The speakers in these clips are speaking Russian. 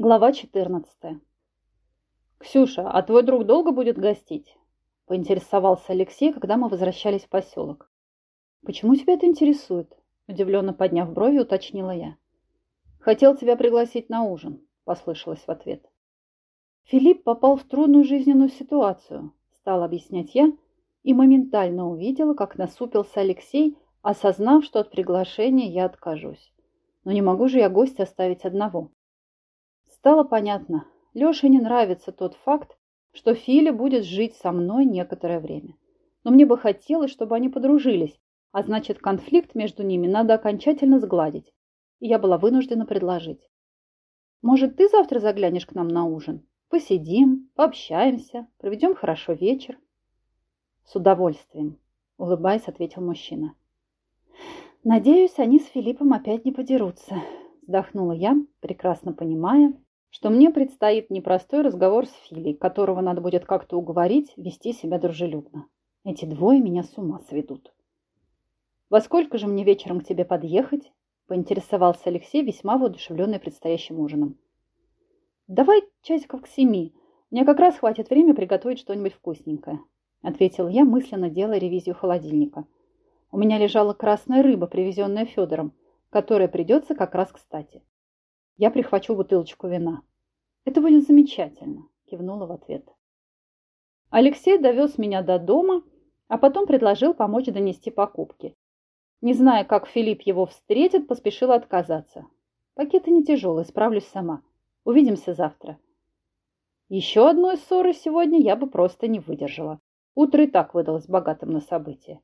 Глава 14. «Ксюша, а твой друг долго будет гостить?» – поинтересовался Алексей, когда мы возвращались в поселок. «Почему тебя это интересует?» – удивленно подняв брови, уточнила я. «Хотел тебя пригласить на ужин», – послышалось в ответ. Филипп попал в трудную жизненную ситуацию, стал объяснять я, и моментально увидела, как насупился Алексей, осознав, что от приглашения я откажусь. Но не могу же я гостя оставить одного. Стало понятно, Леше не нравится тот факт, что Филя будет жить со мной некоторое время. Но мне бы хотелось, чтобы они подружились, а значит конфликт между ними надо окончательно сгладить. И я была вынуждена предложить. Может, ты завтра заглянешь к нам на ужин? Посидим, пообщаемся, проведем хорошо вечер. С удовольствием, улыбаясь, ответил мужчина. Надеюсь, они с Филиппом опять не подерутся, вздохнула я, прекрасно понимая, что мне предстоит непростой разговор с Филей, которого надо будет как-то уговорить вести себя дружелюбно. Эти двое меня с ума сведут. «Во сколько же мне вечером к тебе подъехать?» – поинтересовался Алексей, весьма воодушевленный предстоящим ужином. «Давай часиков к семи. Мне как раз хватит времени приготовить что-нибудь вкусненькое», – ответил я, мысленно делая ревизию холодильника. У меня лежала красная рыба, привезенная Федором, которая придется как раз кстати. Я прихвачу бутылочку вина. Это будет замечательно, кивнула в ответ. Алексей довез меня до дома, а потом предложил помочь донести покупки. Не зная, как Филипп его встретит, поспешил отказаться. Пакеты не тяжелые, справлюсь сама. Увидимся завтра. Еще одной ссоры сегодня я бы просто не выдержала. Утро и так выдалось богатым на события.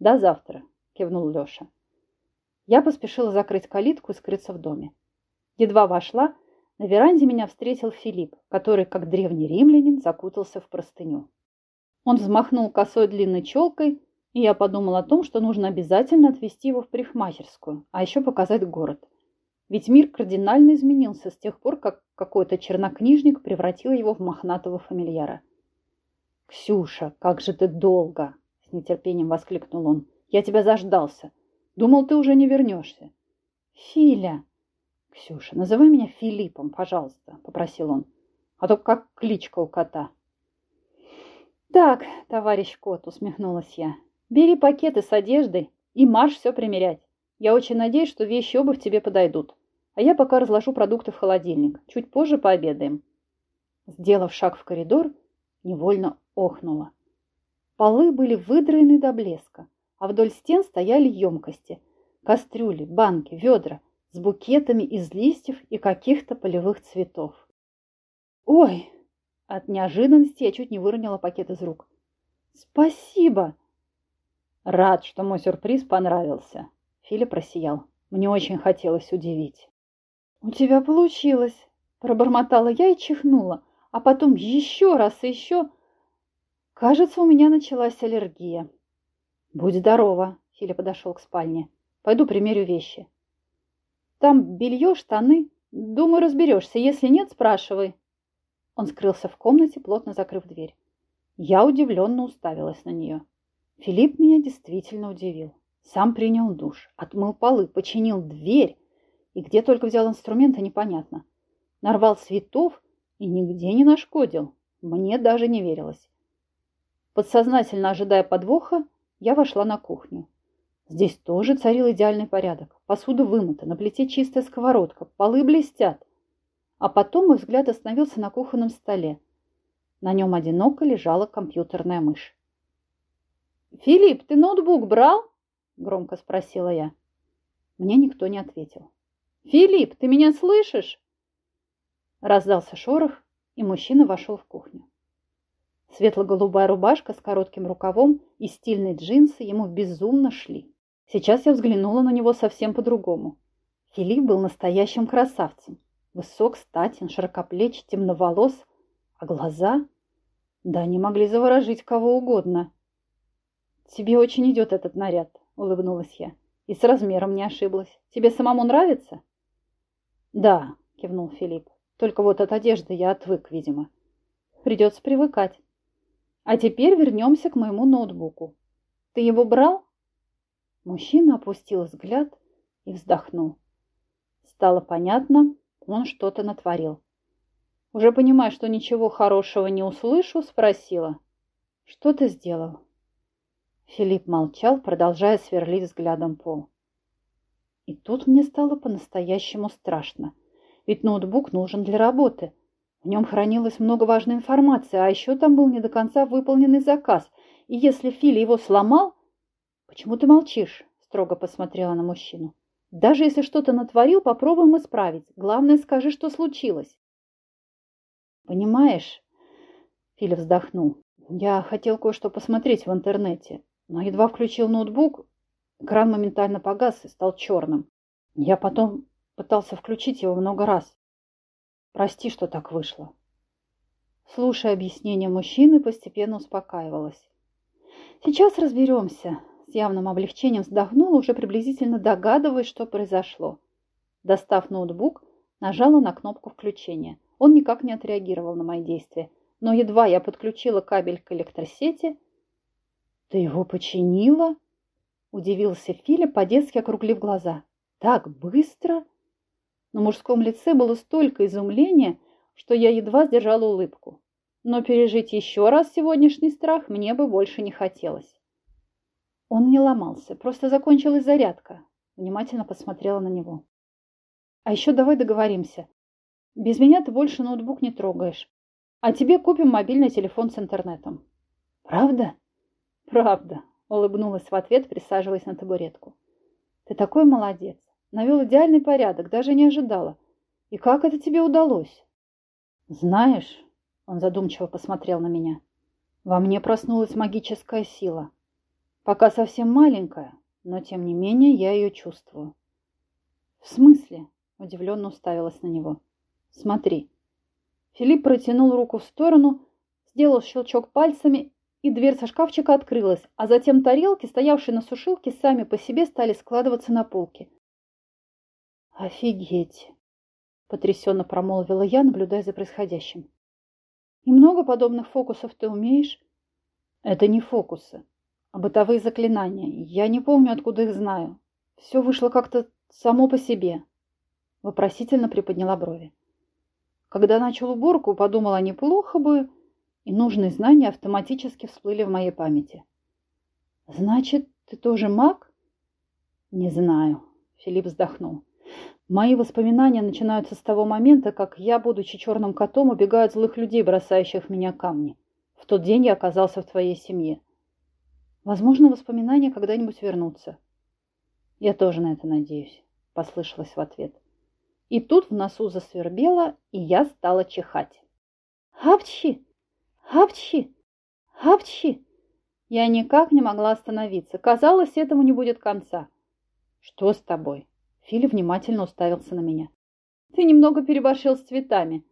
До завтра, кивнул Леша. Я поспешила закрыть калитку и скрыться в доме. Едва вошла, на веранде меня встретил Филипп, который, как древний римлянин, закутался в простыню. Он взмахнул косой длинной челкой, и я подумал о том, что нужно обязательно отвезти его в парикмахерскую, а еще показать город. Ведь мир кардинально изменился с тех пор, как какой-то чернокнижник превратил его в мохнатого фамильяра. «Ксюша, как же ты долго!» – с нетерпением воскликнул он. «Я тебя заждался. Думал, ты уже не вернешься». «Филя!» «Ксюша, называй меня Филиппом, пожалуйста», — попросил он. «А то как кличка у кота». «Так, товарищ кот», — усмехнулась я, — «бери пакеты с одеждой и марш все примерять. Я очень надеюсь, что вещи обувь тебе подойдут. А я пока разложу продукты в холодильник. Чуть позже пообедаем». Сделав шаг в коридор, невольно охнула. Полы были выдраены до блеска, а вдоль стен стояли емкости, кастрюли, банки, ведра — с букетами из листьев и каких-то полевых цветов. «Ой!» От неожиданности я чуть не выронила пакет из рук. «Спасибо!» «Рад, что мой сюрприз понравился!» Филя просиял. Мне очень хотелось удивить. «У тебя получилось!» Пробормотала я и чихнула, а потом еще раз и еще. Кажется, у меня началась аллергия. «Будь здорова!» Филя подошел к спальне. «Пойду примерю вещи». Там белье, штаны. Думаю, разберешься. Если нет, спрашивай. Он скрылся в комнате, плотно закрыв дверь. Я удивленно уставилась на нее. Филипп меня действительно удивил. Сам принял душ, отмыл полы, починил дверь. И где только взял инструменты, непонятно. Нарвал цветов и нигде не нашкодил. Мне даже не верилось. Подсознательно ожидая подвоха, я вошла на кухню. Здесь тоже царил идеальный порядок. Посуда вымыта, на плите чистая сковородка, полы блестят. А потом мой взгляд остановился на кухонном столе. На нем одиноко лежала компьютерная мышь. «Филипп, ты ноутбук брал?» – громко спросила я. Мне никто не ответил. «Филипп, ты меня слышишь?» Раздался шорох, и мужчина вошел в кухню. Светло-голубая рубашка с коротким рукавом и стильные джинсы ему безумно шли. Сейчас я взглянула на него совсем по-другому. Филипп был настоящим красавцем. Высок, статен, широкоплеч, темноволос. А глаза? Да, они могли заворожить кого угодно. «Тебе очень идет этот наряд», — улыбнулась я. «И с размером не ошиблась. Тебе самому нравится?» «Да», — кивнул Филипп. «Только вот от одежды я отвык, видимо. Придется привыкать. А теперь вернемся к моему ноутбуку. Ты его брал?» Мужчина опустил взгляд и вздохнул. Стало понятно, Он что-то натворил. Уже понимая, что ничего хорошего не услышу, спросила. «Что ты сделал?» Филипп молчал, продолжая сверлить взглядом пол. И тут мне стало по-настоящему страшно. Ведь ноутбук нужен для работы. В нем хранилось много важной информации, а еще там был не до конца выполненный заказ. И если Фили его сломал... «Почему ты молчишь?» – строго посмотрела на мужчину. «Даже если что-то натворил, попробуем исправить. Главное, скажи, что случилось». «Понимаешь?» – Фили вздохнул. «Я хотел кое-что посмотреть в интернете, но едва включил ноутбук, экран моментально погас и стал черным. Я потом пытался включить его много раз. Прости, что так вышло. Слушая объяснение мужчины, постепенно успокаивалась. Сейчас разберемся. С явным облегчением вздохнула, уже приблизительно догадываясь, что произошло. Достав ноутбук, нажала на кнопку включения. Он никак не отреагировал на мои действия. Но едва я подключила кабель к электросети... «Ты его починила?» Удивился Филипп, по-детски округлив глаза. «Так быстро?» На мужском лице было столько изумления, что я едва сдержала улыбку. Но пережить еще раз сегодняшний страх мне бы больше не хотелось. Он не ломался, просто закончилась зарядка. Внимательно посмотрела на него. А еще давай договоримся. Без меня ты больше ноутбук не трогаешь. А тебе купим мобильный телефон с интернетом. Правда? Правда, улыбнулась в ответ, присаживаясь на табуретку. Ты такой молодец. Навел идеальный порядок, даже не ожидала. И как это тебе удалось? Знаешь, он задумчиво посмотрел на меня. Во мне проснулась магическая сила. Пока совсем маленькая, но тем не менее я ее чувствую. В смысле? Удивленно уставилась на него. Смотри. Филипп протянул руку в сторону, сделал щелчок пальцами, и дверца шкафчика открылась, а затем тарелки, стоявшие на сушилке, сами по себе стали складываться на полке. «Офигеть!» – потрясенно промолвила я, наблюдая за происходящим. «И много подобных фокусов ты умеешь?» «Это не фокусы, бытовые заклинания. Я не помню, откуда их знаю. Все вышло как-то само по себе». Вопросительно приподняла брови. Когда начал уборку, подумала, неплохо бы, и нужные знания автоматически всплыли в моей памяти. «Значит, ты тоже маг?» «Не знаю», — Филипп вздохнул. Мои воспоминания начинаются с того момента, как я, будучи черным котом, убегаю от злых людей, бросающих в меня камни. В тот день я оказался в твоей семье. Возможно, воспоминания когда-нибудь вернутся. Я тоже на это надеюсь, послышалось в ответ. И тут в носу засвербело, и я стала чихать. Хапчи! Хапчи! Хапчи! Я никак не могла остановиться. Казалось, этому не будет конца. Что с тобой? Филя внимательно уставился на меня. «Ты немного переборщил с цветами», —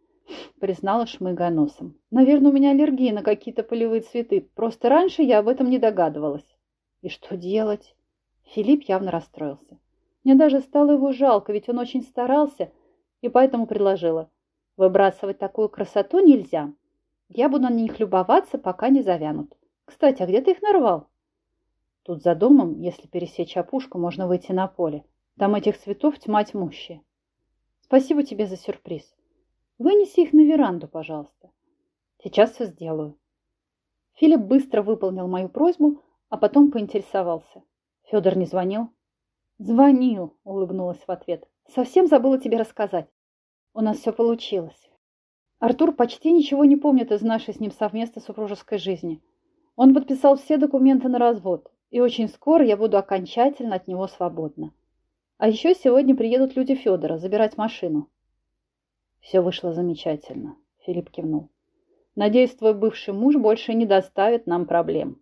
признала, шмыгая носом. «Наверное, у меня аллергия на какие-то полевые цветы. Просто раньше я об этом не догадывалась». «И что делать?» Филипп явно расстроился. Мне даже стало его жалко, ведь он очень старался, и поэтому предложила. «Выбрасывать такую красоту нельзя. Я буду на них любоваться, пока не завянут. Кстати, а где ты их нарвал?» Тут за домом, если пересечь опушку, можно выйти на поле. Там этих цветов тьма тьмущая. Спасибо тебе за сюрприз. Вынеси их на веранду, пожалуйста. Сейчас все сделаю. Филипп быстро выполнил мою просьбу, а потом поинтересовался. Федор не звонил? Звонил, улыбнулась в ответ. Совсем забыла тебе рассказать. У нас все получилось. Артур почти ничего не помнит из нашей с ним совместной супружеской жизни. Он подписал все документы на развод, и очень скоро я буду окончательно от него свободна. А еще сегодня приедут люди Федора забирать машину. Все вышло замечательно, Филипп кивнул. Надеюсь, твой бывший муж больше не доставит нам проблем.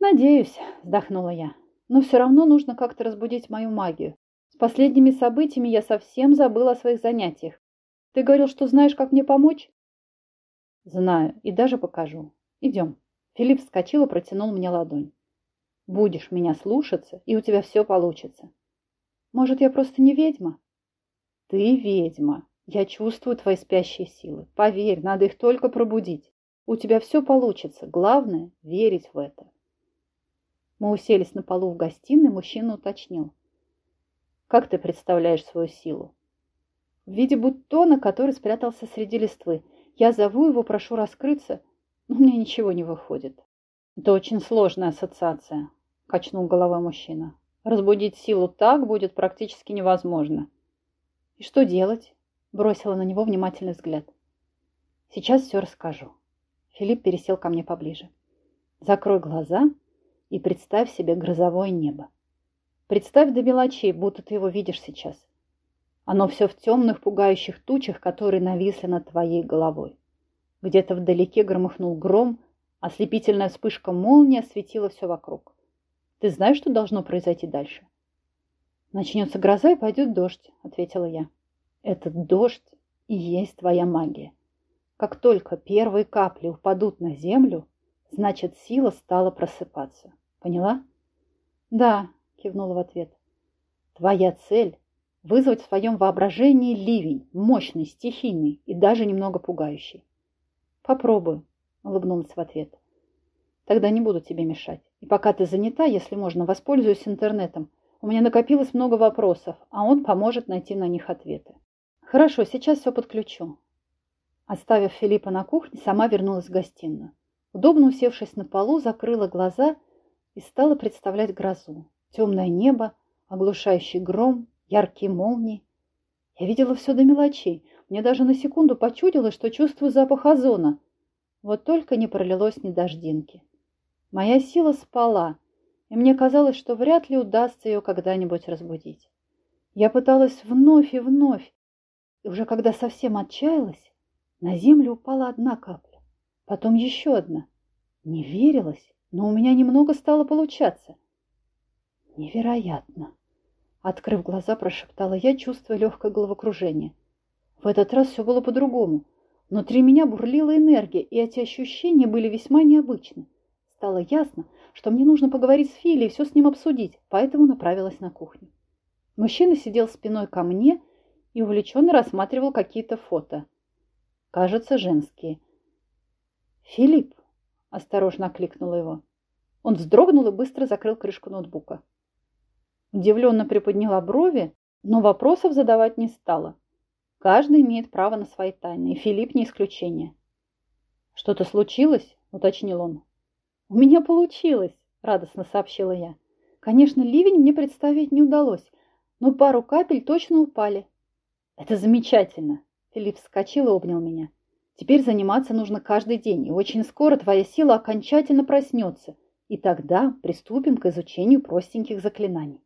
Надеюсь, вздохнула я. Но все равно нужно как-то разбудить мою магию. С последними событиями я совсем забыла о своих занятиях. Ты говорил, что знаешь, как мне помочь? Знаю, и даже покажу. Идем. Филипп вскочил и протянул мне ладонь. Будешь меня слушаться, и у тебя все получится. Может, я просто не ведьма? Ты ведьма. Я чувствую твои спящие силы. Поверь, надо их только пробудить. У тебя все получится. Главное – верить в это. Мы уселись на полу в гостиной, мужчина уточнил. Как ты представляешь свою силу? в виде бутона, который спрятался среди листвы. Я зову его, прошу раскрыться, но меня ничего не выходит. Это очень сложная ассоциация, качнул головой мужчина. Разбудить силу так будет практически невозможно. И что делать? Бросила на него внимательный взгляд. Сейчас все расскажу. Филипп пересел ко мне поближе. Закрой глаза и представь себе грозовое небо. Представь до мелочей, будто ты его видишь сейчас. Оно все в темных пугающих тучах, которые нависли над твоей головой. Где-то вдалеке громыхнул гром, ослепительная вспышка молнии осветила все вокруг. Ты знаешь, что должно произойти дальше? Начнется гроза и пойдет дождь, ответила я. Этот дождь и есть твоя магия. Как только первые капли упадут на землю, значит, сила стала просыпаться. Поняла? Да, кивнула в ответ. Твоя цель – вызвать в своем воображении ливень, мощный, стихийный и даже немного пугающий. Попробую, улыбнулась в ответ. Тогда не буду тебе мешать. И пока ты занята, если можно, воспользуюсь интернетом. У меня накопилось много вопросов, а он поможет найти на них ответы. Хорошо, сейчас все подключу. Оставив Филиппа на кухне, сама вернулась в гостиную. Удобно усевшись на полу, закрыла глаза и стала представлять грозу. Темное небо, оглушающий гром, яркие молнии. Я видела все до мелочей. Мне даже на секунду почудилось, что чувствую запах озона. Вот только не пролилось ни дождинки. Моя сила спала, и мне казалось, что вряд ли удастся ее когда-нибудь разбудить. Я пыталась вновь и вновь, и уже когда совсем отчаялась, на землю упала одна капля, потом еще одна. Не верилось, но у меня немного стало получаться. Невероятно! Открыв глаза, прошептала я, чувствуя легкое головокружение. В этот раз все было по-другому. Внутри меня бурлила энергия, и эти ощущения были весьма необычны. Стало ясно, что мне нужно поговорить с Филей и все с ним обсудить, поэтому направилась на кухню. Мужчина сидел спиной ко мне и увлеченно рассматривал какие-то фото. Кажется, женские. «Филипп!» – осторожно окликнула его. Он вздрогнул и быстро закрыл крышку ноутбука. Удивленно приподняла брови, но вопросов задавать не стала. Каждый имеет право на свои тайны, и Филипп не исключение. «Что-то случилось?» – уточнил он. «У меня получилось!» – радостно сообщила я. «Конечно, ливень мне представить не удалось, но пару капель точно упали». «Это замечательно!» – Филипп вскочил и обнял меня. «Теперь заниматься нужно каждый день, и очень скоро твоя сила окончательно проснется, и тогда приступим к изучению простеньких заклинаний».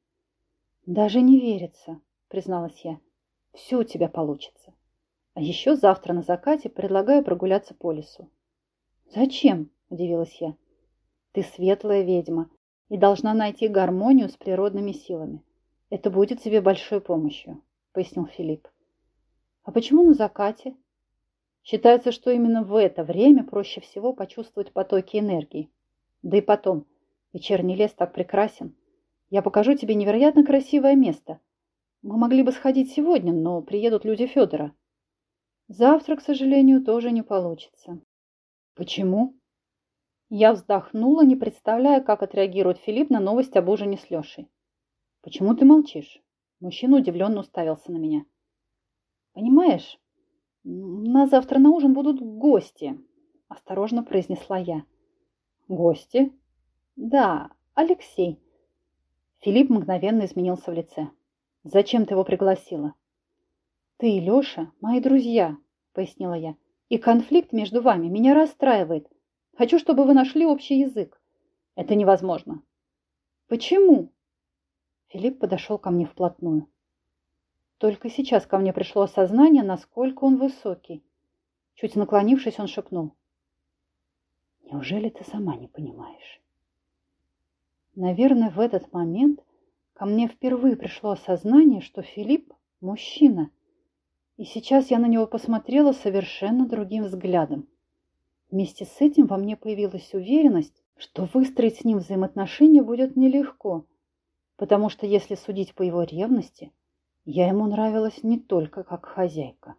«Даже не верится», – призналась я. «Все у тебя получится. А еще завтра на закате предлагаю прогуляться по лесу». «Зачем?» – удивилась я. Ты светлая ведьма и должна найти гармонию с природными силами. Это будет тебе большой помощью, пояснил Филипп. А почему на закате? Считается, что именно в это время проще всего почувствовать потоки энергии. Да и потом, вечерний лес так прекрасен. Я покажу тебе невероятно красивое место. Мы могли бы сходить сегодня, но приедут люди Федора. Завтра, к сожалению, тоже не получится. Почему? Я вздохнула, не представляя, как отреагирует Филипп на новость об ужине с Лешей. «Почему ты молчишь?» Мужчина удивленно уставился на меня. «Понимаешь, на завтра на ужин будут гости», – осторожно произнесла я. «Гости?» «Да, Алексей». Филипп мгновенно изменился в лице. «Зачем ты его пригласила?» «Ты и Леша – мои друзья», – пояснила я. «И конфликт между вами меня расстраивает. Хочу, чтобы вы нашли общий язык. Это невозможно. Почему? Филипп подошел ко мне вплотную. Только сейчас ко мне пришло осознание, насколько он высокий. Чуть наклонившись, он шепнул. Неужели ты сама не понимаешь? Наверное, в этот момент ко мне впервые пришло осознание, что Филипп – мужчина. И сейчас я на него посмотрела совершенно другим взглядом. Вместе с этим во мне появилась уверенность, что выстроить с ним взаимоотношения будет нелегко, потому что, если судить по его ревности, я ему нравилась не только как хозяйка.